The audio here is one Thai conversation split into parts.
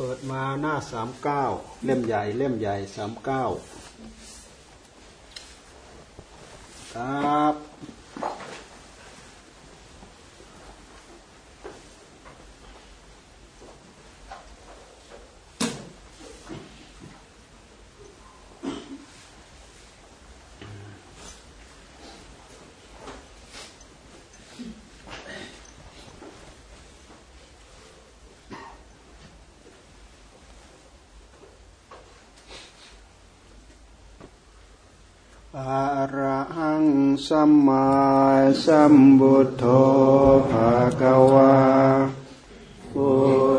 เปิดมาหน้าสามเก้าเล่มใหญ่เล่มใหญ่สามเก้าครับอะระหัง สัมมาสัมพุทโธภะคะวาพุ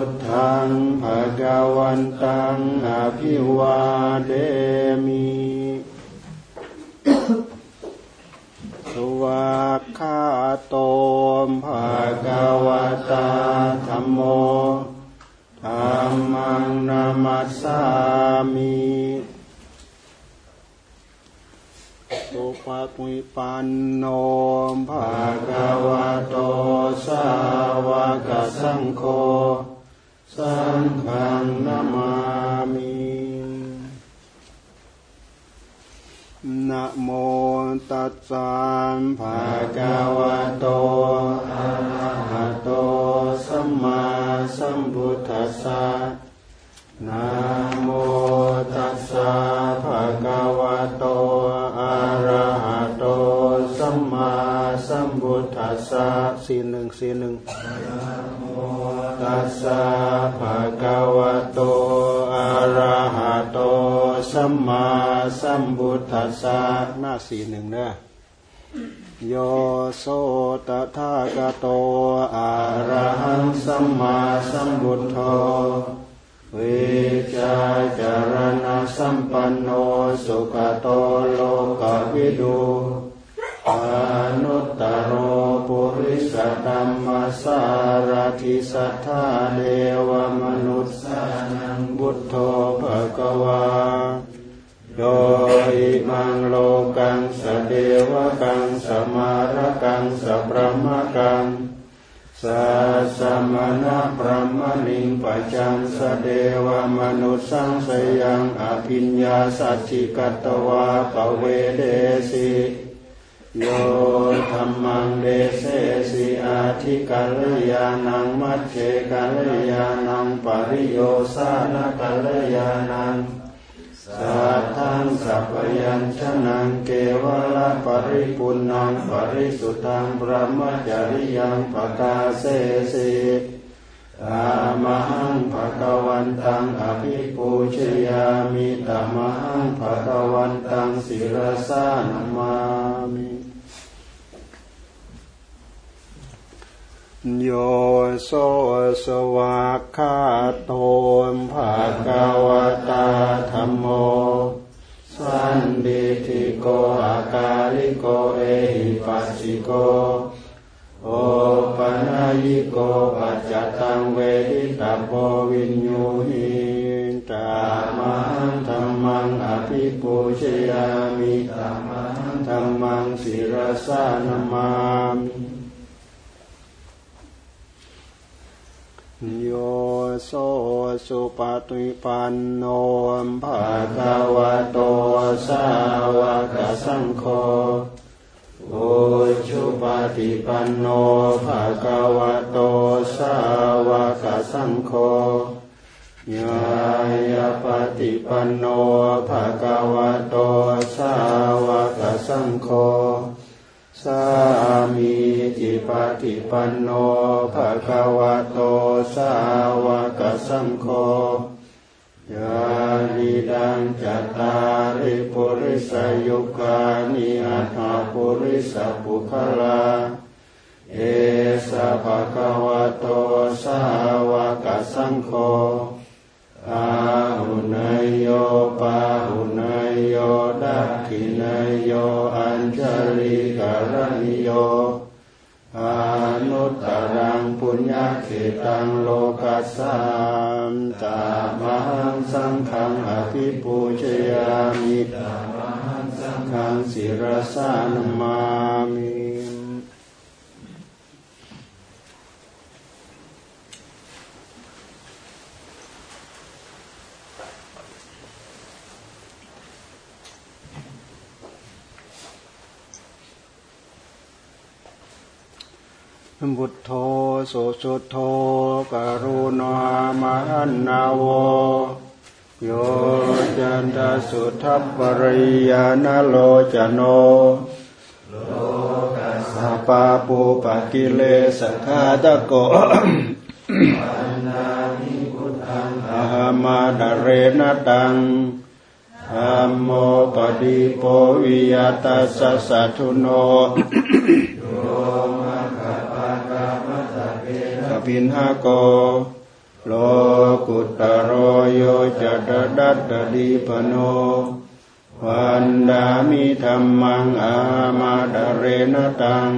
ทธังภะคะวันตังอภิวาเดมิสวากขาโตมภะคะวะตาธัมโมธัมมังนามัสสามิสุ ปฏิปันโนภะคะวะโตสาวกสังโฆสังฆังนามามินะโมตัสสะภะคะวะโตอะระหะโตสัมมาสัมพุทธัสสะนะโมตัสสะ สสะสีหนึ่งสีหนึ่งตัสสะภะคะวะโตอะระหะโตสัมมาสัมพุทธัสสะหน้าสีหนึ่งเนอะโยโสตถาคโตอะระหังสัมมาสัมพุทโธวิจาจารณะสัมปันโนสุขโตโลกวิดู สารทิสัทธาเดวมนุษสานังบุตโธภะกวาโดยมังโลกังสเดวกังสมารกังสพรหมกังสัสมณะพระมณิงปัจจังสเดวมนุษสังสยังอภิญญาสัจจิกตวาปเวเดสิ โยธรรมังเดเสสิอาทิกัลยานังมัจเจกัลยานังปริโยสานกัลยานังสัทธังสัพยัญชนะเกวละปริปุณังปริสุทธังพระมจริยังปกาเสสิตามหังภะคะวันตังอภิปูชยามิตามหังภะคะวันตังศิรสานมามิ โยโสสวากขาโต ภะคะวะตาธัมโม สันทิฏฐิโกอะกาลิโกเอหิปัสสิโก โอปะนะยิโกปัจจัตตังเวทิตัพโพวิญญูหิตะมะหังธัมมัง อะภิปูชะยามิตะมะหัง ธัมมัง สิระสานมามิ โยโสสุปฏิปันโนภะคะวะโตสาวกสังโฆโอชุปฏิปันโนภะคะวะโตสาวกสังโฆยายาปฏิปันโนภะคะวะโตสาวกสังโฆสามี ปฏิปันโนภะคะวะโตสาวกสังโฆยาลิดังจัตตาริปุริสยุคานิอัตถปุริสปุคลาเอสะภะคะวะโตสาวกสังโฆอาหุนยโยปาหุนยโยดักขินายโยอัญชลิกรณิโย อนุตตรังปุญญาเขตังโลกัสสามตามหังสังฆังอภิปูชยามิตามหังสังฆังศิรสานมามิ บุตโธสุสุโธกรุณามหันนาวโยจันทสุทัพปริยานโลจโนโลกัสปาปูปะกิเลสขาตะโกอาหามาดเรนตังธรรมโมปฏิโปวิยตัสสะทุโน พินหาโกโลกุตโรโยจะดดัดดีปโนวันดามิธรรมังอามาดเรนตัง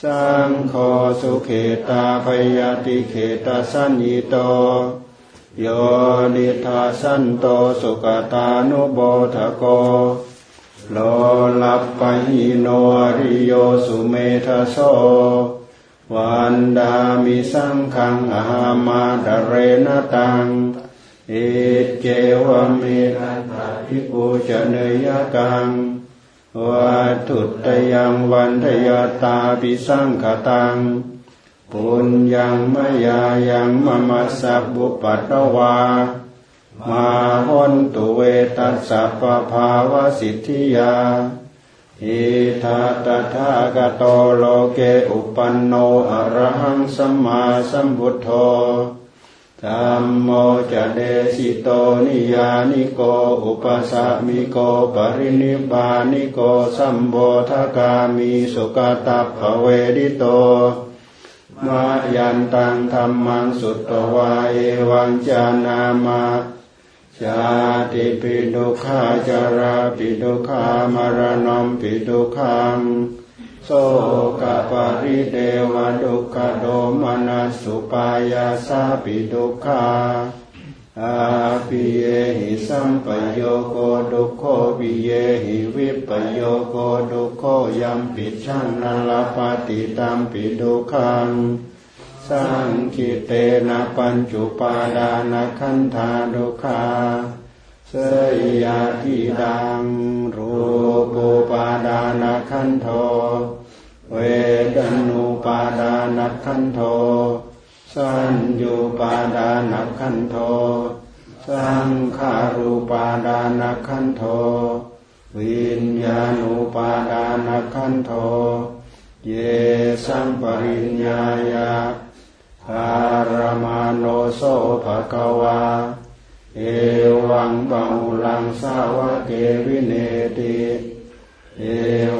สังโฆสุเขตาพยาติเขตาสัญญิโต โยนิทาสันโตสุกตานุโบทโกโลลัปปะหิโนอริโยสุเมทโส วันดามิสังขังอามาดเรนตังอิเจวเมรันตภิปุจเนยกังวัตุตยังวันทยตาปิสังขตังปุญญังมยายังมมัสสะบุปัตตวา มาหนตุเวตัสสะปภาวสิทธิยา อิทาตถากโตโลเกอุปันโนอรหังสัมมาสัมพุทโธธรรมโมจะเดสิโตนิยานิโกอุปสามิโกปรินิบานิโกสัมโบทกามีสุกตัภเวดิโตมายันตังธรรมังสุตตวาเอวังจานามา ชาติปิดุขาจาราปิดุขามารณมปิดุขังโสกปาริเดวดุขโดมนัสุปายาสาปิดุขาอาปิเยหิสัมปโยโกดุโคปิเยหิวิปโยโกดุโคยัมปิชังนลปฏิตัมปิดุขัง สังคิเตนะปัญจุปาดานะขันธาดุขาเสยยาทิดังรูปุปาดานะขันโท เวดนุปาดานะขันโท สัญญูปาดานะขันโท สังขารูปาดานะขันโท วิญญาณุปาดานะขันโท เยสัมปริญญายา อารมาโนโสภะคะวา เอวังบังลังสาวะเกวิเนติเอ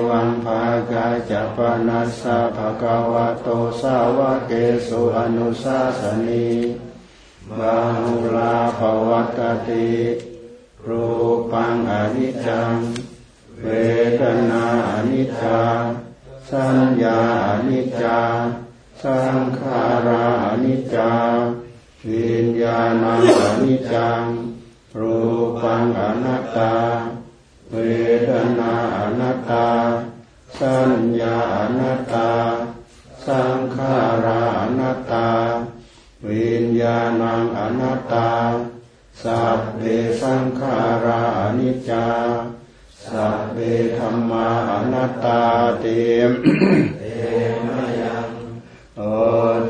วังภากาจัปนัสสะภะคะวะโตสาวะเกสุอนุสาสนีบังลาภวัตติรูปังอนิจจัง เวทนาอนิจจาสัญญาอนิจจา สังขารานิจจาวิญญาณังอนิจจังรูปังอนัตตา เวทนาอนัตตา สัญญาอนัตตา สังขารานัตตา วิญญาณังอนัตตา สัพเพสังขารานิจจาสัพเพธรรมาอนัตตาเตม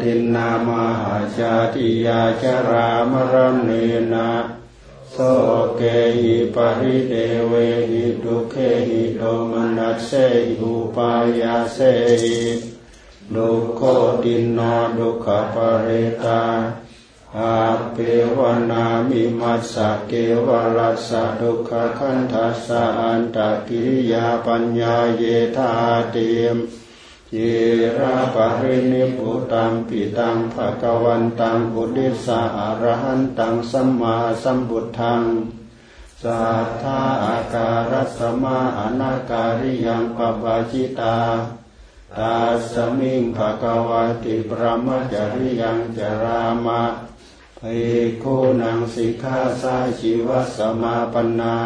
ตินนามหาชาติยาชรามรณเนนะโสเกหิปริเดเวหิดุเคหิโดมนัสเสหิอุปายาเสหิดุโคตินนดุขปเรตาอาเปวนามิมัสสะเกวรัสสะดุขขันทัสสะอันตกิริยาปัญญาเยธาเตม เยระปรินิพุตังปิตังภะกวันตังบุติสาอรหันตังสัมมาสัมพุทธังสัทธาอาการสมาอนาการิยังปปะจิตาตาสมิงภะกวติปรมจริยังจรามะภิกขุนังสิกขาสาชีวสมาปนา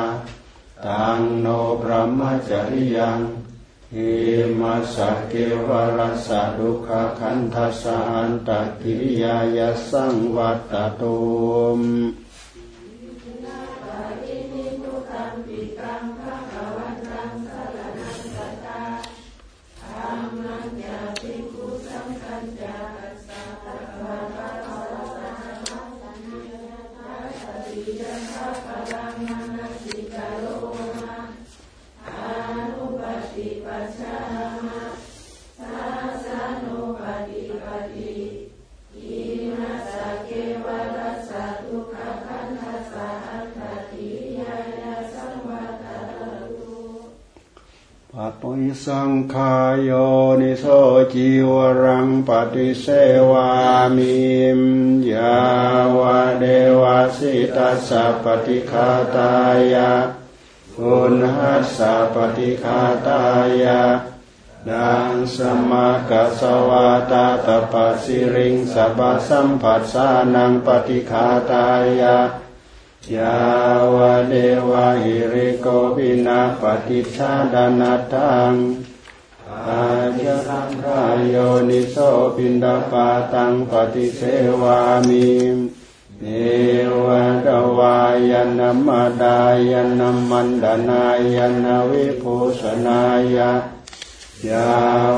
ตังโนปรมจริยัง อิมัสสะเกวรัสสะดุขคันทัสสะอันตกิริยายสังวัตตุม สังขายโยนิโสจิวรังปฏิเสวามิมยาวะเดวาสิตัสสะปฏิคาตายะอุณหัสสะปฏิคาตายะดังสมากัสวาตาตปัสสิริงสัพสัมผัสสานังปฏิคาตายะ ยาวเดวะหิริโกปินาปฏิชาดานาทังอาจสังขายโยนิโสปินดาปาตังปฏิเสวามิเนวะดวายนมดายนมันดานายนวิภูสนายะ ยา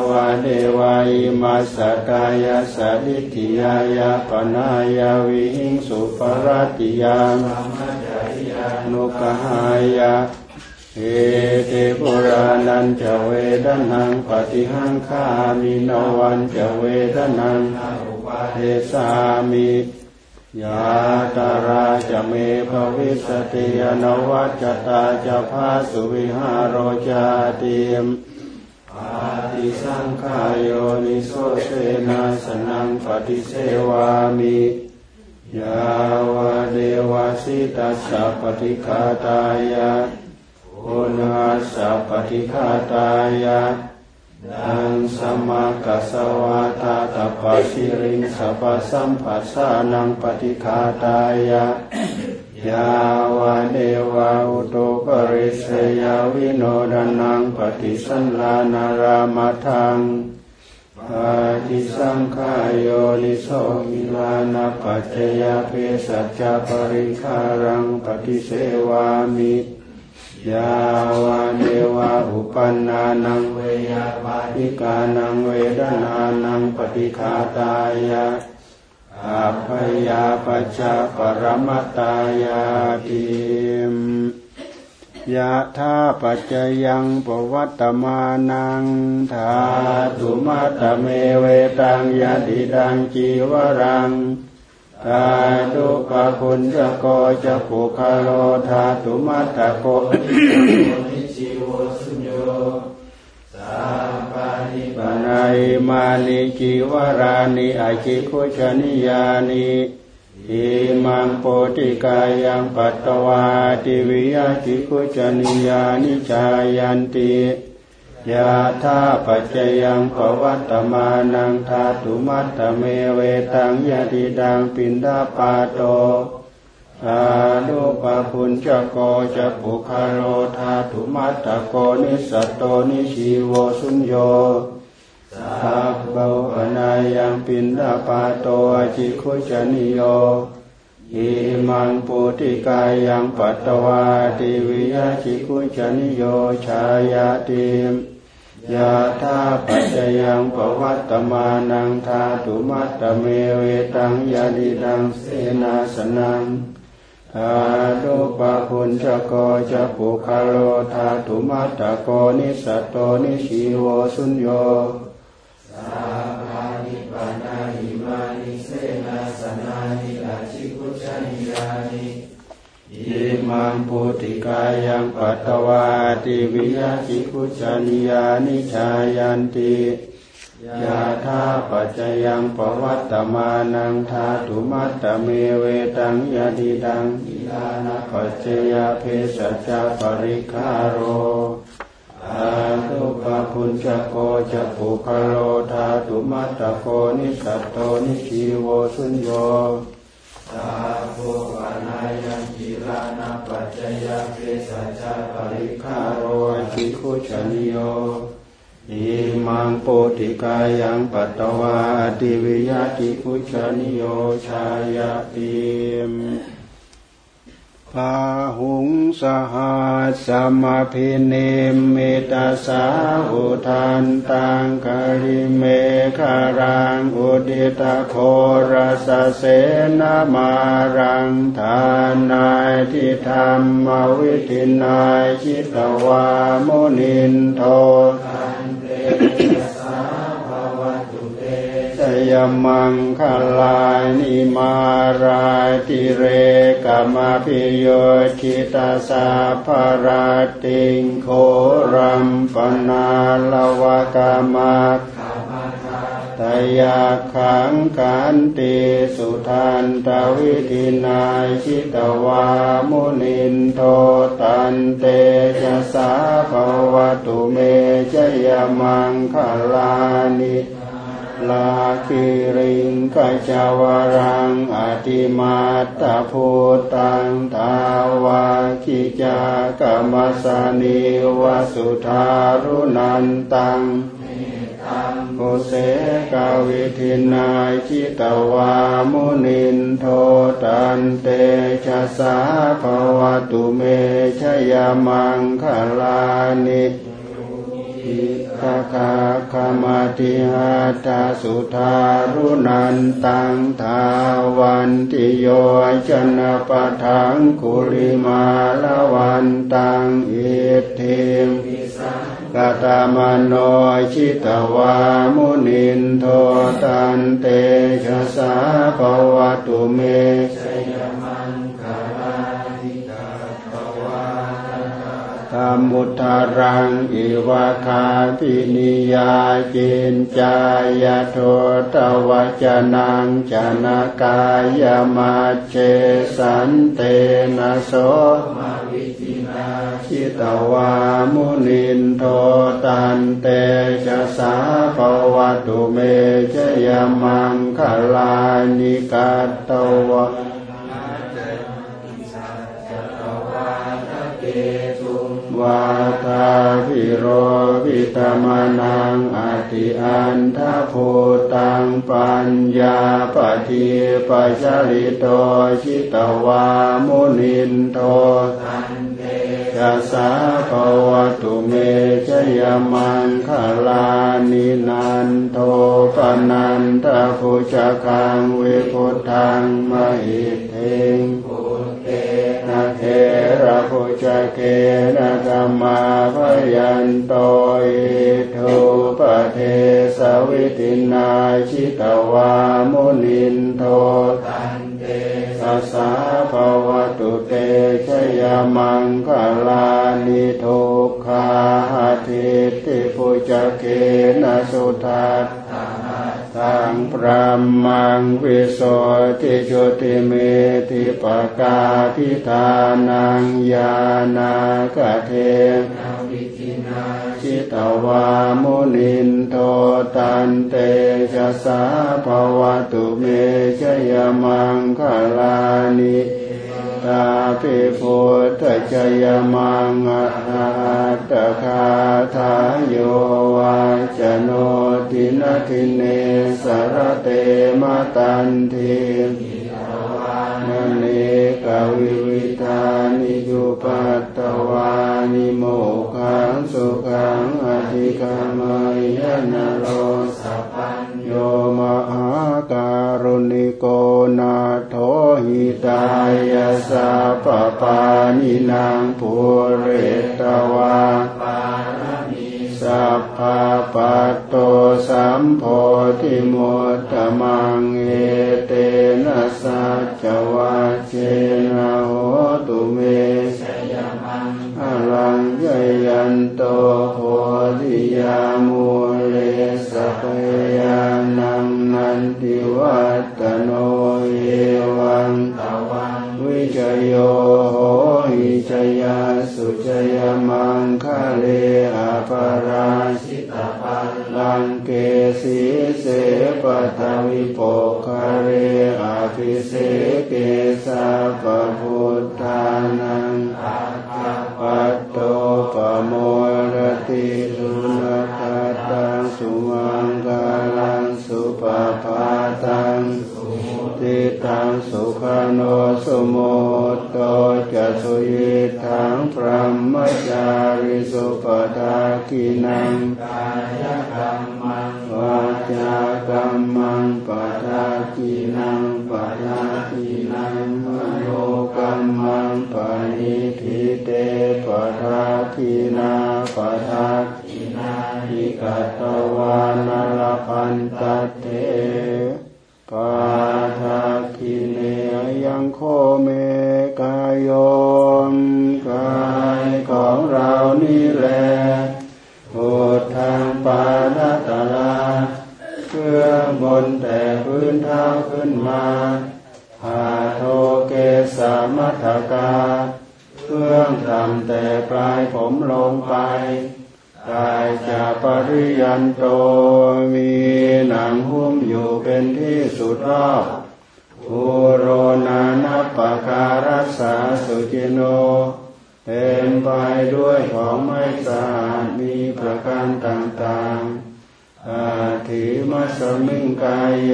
วะเดวายมาสกายาสดิทิยายาปนายาวิหิงสุปรติยานุกหายาเอเตปุรานันจะเวดนังปฏิหังคามินวันจะเวดนังเทสามิยาตาราจะเมภวิสติยนวัจตาจะพาสุวิหารโรจาติมาติสังขายโยนิโสเสนาสนังปฏิเสวามิยาวะเดวาสิตัสสะปฏิคาตายะอุณหัสสะปฏิคาตายะดังสมากัสวาตาตปัสสิริงสัพสัมปัสสานังปฏิคาตายะ ยาวะเดวะอุตุปริสยาวิโนดานังปฏิสันลานารามาทังปฏิสังขายโยนิโสมิลานาปัจจยาเพสัจจปริคารังปฏิเสวามิยาวะเดวะอุปันนานังเวยาปาติกานังเวดนานังปฏิคาตายะ อาภยาปัจจปรมตายาติมยะธาปัจจยังปวัตตมานังธาตุมัตเมเวตังยะติดังจีวรังตาตุปะคุณจะโกจะปุคาโลธาตุมัตตโกนิจิโวสุญโย ปนายมานิจิวรานิอะชิคุจฉะนียานิอิมัง ปูติกายังปัตวา อะติวิยะ ชิคุจฉะนียานิ ชายันติยะถาปัจจะยัง ปะวัตตะมานังธาตุมัตตะเมเวตังยะทิทังปิณฑะปาโต ตะทุปะภุญชะโกจะปุคคะโล ธาตุมัตตะโกนิสสัตโตนิชชีโวสุญโญ สัพโพ ปะนายังปิณฑะปาโตอะชิคุจฉะนีโยอิมังปูติกายังปัตวา อะติวิยะ ชิคุจฉะนีโยชายะติ ยะถาปัจจะยัง ปะวัตตะมานังธาตุมัตตะเมเวตังยะทิทังเสนาสะนัง อาดุปะพุญจะโกจะปุคาโลธาตุมัตตะโกนิสัตโตนิชีโวสุญโยสาภานิปานาหิมานิเสนาสนานิอาชิคุชนิยานิอิมังปุติกายังปัตตวาติวิยาชิคุชนิยานิชายันติ ยาธาปัจจยังปวัตตมานังธาตุมัตตเมเวตังยาดิดังอิลานะปัจเจยเพสัจจปริคาโรอาตุปะพุญจโกจะปุคโรธาตุมัตตโกนิสัตโตนิชีโวสุญโยตาโภวานายังกิลานะปัจจยเพสัจจปริคาโรจิคุชนิโย อิมังโปติกายังปัตตวาติวิยาติพุชนิโยชายติมพาหุงสหัสสมาพินิมิตาสาอุทันตังคาริเมฆารังอุดิตาโครสเสนามารังทานายทิธรรมวิทินายชิตวามุนินโท ยมังคลายนิมารายติเรกมาพิโยชิตาสาภราติงโครัมปนาลวกามา ตยาขังกันติสุทันตวิธินายชิตวามุนินโทตันเตจะสาภวตุเมจยมังคลานิลาคิริงกัจวรังอติมาตาภูตังทาวาคิจากรรมสานิวสุธารุนันตัง โอเสกาวิทินายจิตวามุนินโทตันเตชะสาภวตุเมชยมังคลานิคาคาคามาติหาตาสุธารุนันตังทาวันติโยชนะปะทังคุริมาละวันตังอิทิม กตามโนชิตวามุนินโทตันเตชะสาภวตุเม รรมุทารังอิวาคาปินิยาจินจายโทตวจนังจนากายมาเชสันเตนะโสชิตวามุนินโทตันเตชะสาภวตุเมจยมังคลานิกาตวะ วาทาพิโรวิตมนังอติอันทภูตังปัญญาปฏิปัจริโตชิตวามุนินโทยัสสาภวตุเมชยมังคลานินันโทปนันทภูจคังเวพุทธังมหิเทง ระพุจเกนะธรรมาพยันโตอิทุปเทสวิตินาชิตวามุนินโทตันเตสัสสาภวตุเตชยมังคลานิทุกขาทิติปุจเกนะสุทัต ตังพระมังวิโสติจุติเมติปกาทิธานังยานากเทศวิจินาชิตวามุนินโทตันเตชะสาภวตุเมชยมังคลานิ ตาปิพุทธจยมังอาตคาทายโยวาจโนตินาทิเนสรเตมตันทิมณีกวิวิธานิยุปัตตวานิโมขังสุขังอธิกามายนโลสัพพัญโยม นินา ผมลงไปกายจะปริยันโตมีหนังหุ้มอยู่เป็นที่สุดรอบอุโรนานัปการัสสาสุจิโนเป็นไปด้วยของไม่สะอาดมีประการต่างๆ อาทิมัสมิงกายเย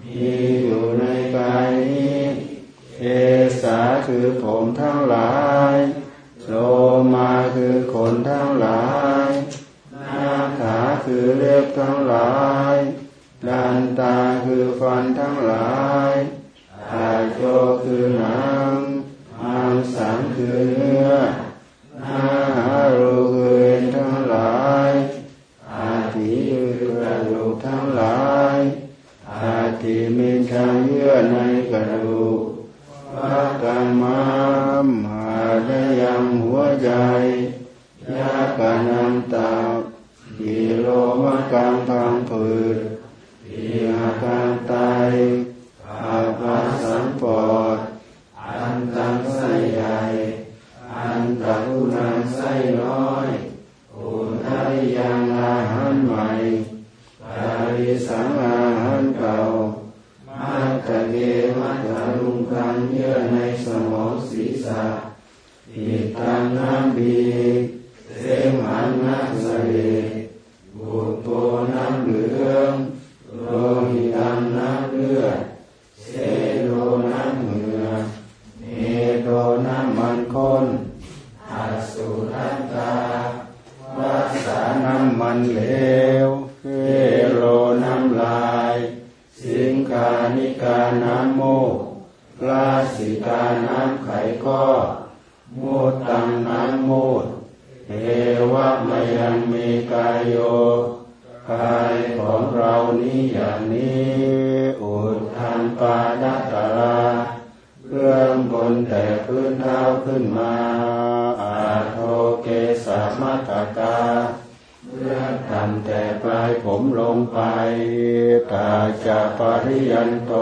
มีอยู่ในกายนี้ เอสาคือผมทั้งหลาย โลมาคือขนทั้งหลายนาขาคือเล็บทั้งหลายดันตาคือฟันทั้งหลายอาโจคือหนังมังสังคือเนื้อนาหารูคือเอ็นทั้งหลายอาทิคือกระดูกทั้งหลายอาทิมีทางเยื่อในกระดูกพักกันมาาได้ยังหัวใจยากานันตากิโลมะกังพังผืดปีอาการตาย น้ำบีเสมหันน้ำสเรบุตโตน้ำเหลืองโลหิตังน้ำเลือดเสโลน้ำเหงื่อเนโดน้ำมันข้นอาสุน้ำตาวาสาน้ำมันเหลวเฟโลน้ำลาย สิงคานิกาน้ำโมกลาสิกาน้ำไขข้อ มูตังน้ำมูดเอวะมยังมีกายโยกายของเรานี้อย่างนี้อุดทันปาดตาลาเรื่องบนแต่พื้นเท้าขึ้นมาอาโทเกสามัตกาเพื่องทำแต่ปลายผมลงไปตาจะปริยันโต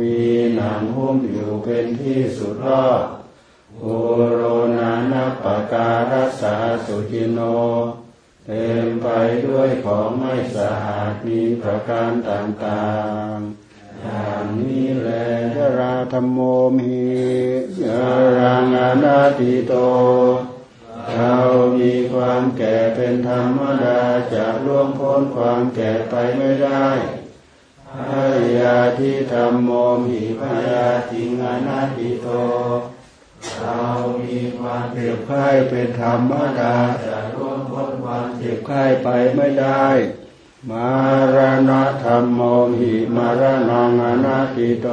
มีหนังหุ้มอยู่เป็นที่สุดรอ บอุโรนานัปการัสสาสุจิโน เต็มไปด้วยของไม่สะอาดมีประการต่างๆอย่างนี้แลยราธรรมโมมิยรังอนาติโต เรามีความแก่เป็นธรรมดาจะล่วงพ้นความแก่ไปไม่ได้พยาทิธรรมโมหิพยาทิงอนาติโต เรามีความเจ็บไข้เป็นธรรมดาจะล่วงพ้นความเจ็บไข้ไปไม่ได้ มารณะธรรมโมหิมารณังอนาติโต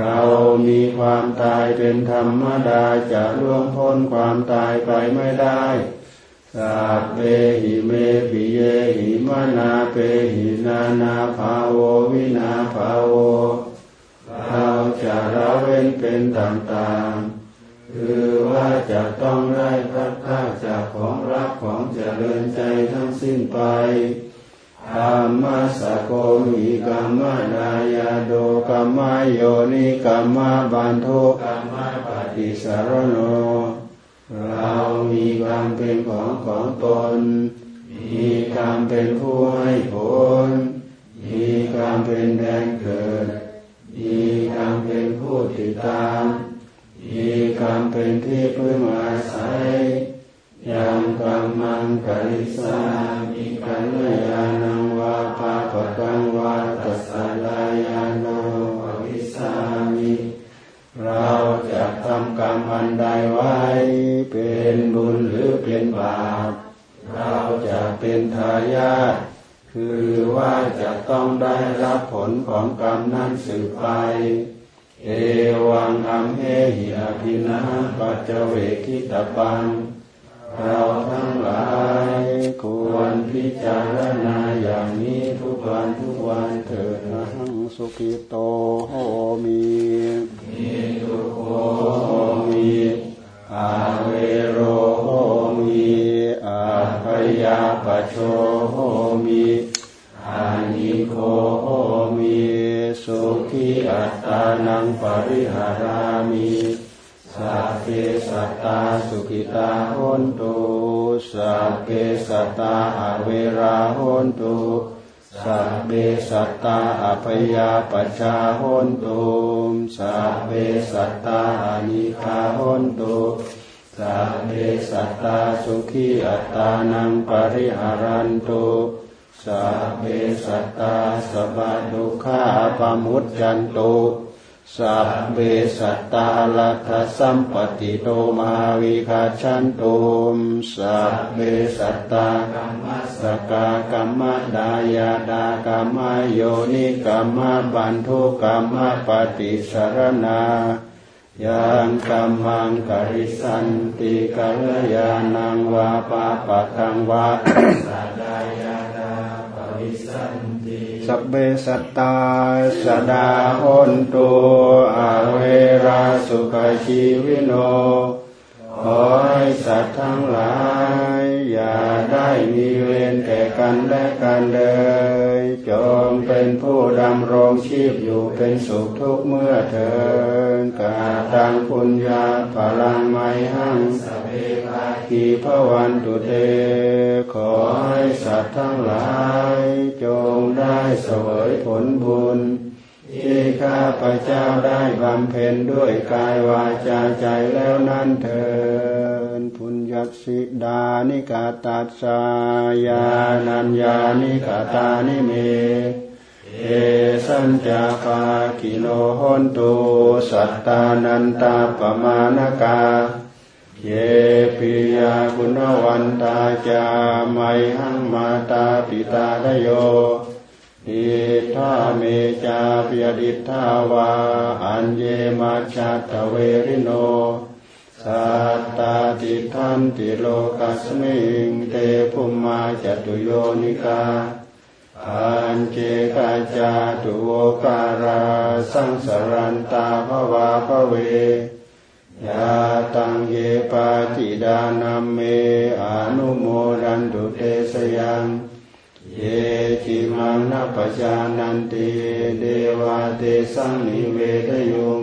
เรามีความตายเป็นธรรมดาจะล่วงพ้นความตายไปไม่ได้สัพเพหิเมปิเยหิมานาเปหินานาภาโววินาภาโว เราจะละเว้นเป็นต่างๆ คือว่าจะต้องได้พระค่าจากของรักของเจริญใจทั้งสิ้นไปธรรมสโกมิกรรมนายาโดกรรมโยนิกรรมบันโทกรรมปฏิสารโน เรามีกรรมเป็นของของตน มีกรรมเป็นผู้ให้ผล มีกรรมเป็นแดนเกิด มีกรรมเป็นผู้ติดตามมีกรรมเป็นที่พึ่งอาศัยยังกรรมังกริสามิกัลยาณังวาปาปะกังวาตัสสะลายาโนวิสามิทำกรรมอันใดไว้ เป็นบุญหรือเป็นบาป เราจะเป็นทายาท คือว่าจะต้องได้รับผลของกรรมนั้นสืบไป เอวังอัมเหหิอภินาปัจเวคิตาปัง เราทั้งหลายควรพิจารณาอย่างนี้ทุกวันทุกวันเถิดนะสุขิโตโหมีมีทุกโหมี ปโชหมีอานิโคหมีสุขีอัตตานังปริหารามิสัพเพสัตตาสุขิตาหนตุสัพเพสัตตาอเวราหนตุสัพเพสัตตาอภยาปชาหนตุสัพเพสัตตาอานิคาหนตุ สัพเพสัตตาสุขีอัตตานังปริหารันตุสัพเพสัตตาสบัตุขาปมุตจันตุสัพเบสัตตาลัทธสัมปติโตมาวิคาชันตุมสัพเบสัตตากรรมสกากรรมดายาดากรรมโยนิกรรมบันทุกรรมปฏิสารนา ยังกรรมังกริสันติกัลยานังวาปาปะทังวาสดายาดาปริสันติสัพเบสตตาสดาหนตุอาเวราสุขชีวิโนขอให้สัตว์ทั้งหลาย อย่าได้มีเวรแก่กันและกันเลย จงเป็นผู้ดำรงชีพอยู่เป็นสุขทุกเมื่อเถิดกาตังปุญญาพลังไมหังสเปภาคีพวันตุเต ขอให้สัตว์ทั้งหลาย จงได้เสวยผลบุญ ที่ข้าพระเจ้าได้บำเพ็ญด้วยกายวาจาใจแล้วนั่นเถิด พุญญสิดานิกาตัสสายานัญญานิกาตานิเม เอสัญจาปากิโลหนตุสัตตานันตาปมาณกา เยปิยาคุณะวันตาจะ มัยหังมาตาปิตาทะโย ทิฏฐาเมจาปยะทิฏฐาวาอัญเญ มัชฌัตตะเวริโน สัตตาติฏฐันติโลกัสมิงเตภุมมา จะตุโยนิกา ปัญเจกะจะตุโวการาสังสะรันตา ภะวาภะเวยาตังเยปาติดานัมเมอนุโมดันตุเตสยังเยจิมังนปจานันติเดวาเตสังนิเวทยุง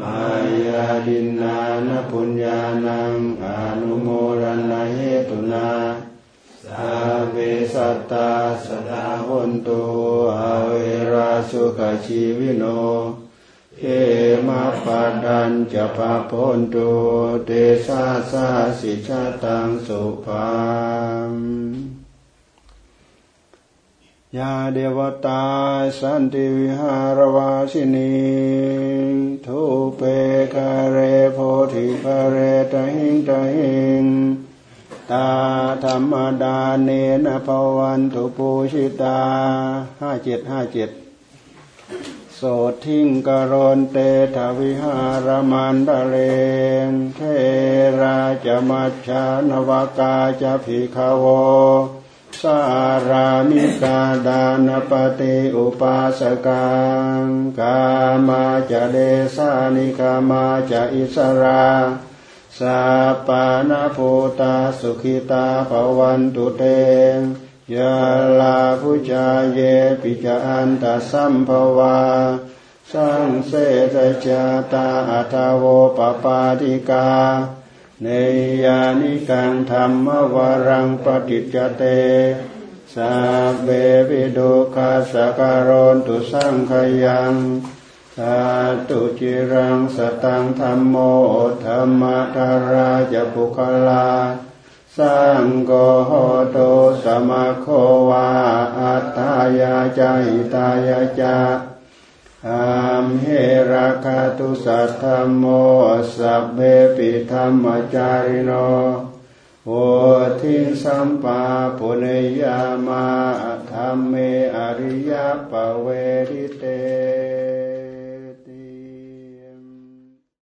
มายาดินนานปุญญานังอนุโมรันเหตุนาสาเวสัตตาสดาหุนตุอเวราสุขชีวิโนเอมาปัดันจะปะพนตุเตสาสาสิชาตังสุภาม ยาเดวตาสันติวิหารวาสินีทุเปกะเรโพธิกะเรตหิงตหิงตาธรรมดาเนนภวันตุปูชิตาห้าเจ็ดห้าเจ็ดโสทิงกรนเตทวิหารมันดเลงเทราจมัชชานวากาจะภิขโวารามิกาดานปฏิอุปาสกังกามาจะเดสานิกามาจะอิสราสัปานาภูตาสุขิตาภวันตุเตยาลาภุจาเยปิจาอันตสัมภวาสังเสตจาตาอัตโวปปาติกา เนยานิกังธรรมวรังปฏิจเตสัพเบวิดุขาสการนตุสังขยังสาตุจิรังสตังธรรมโมธรรมทาราจะปุคลาสังโฆโตสมะโควาอัตตายาจหิตายาจา อัมเฮราคาตุสัทธโมสัพเพปิธรรมจาริโนโอทิสัมปาปุเนยามาธรรมเมอริยปเวริเต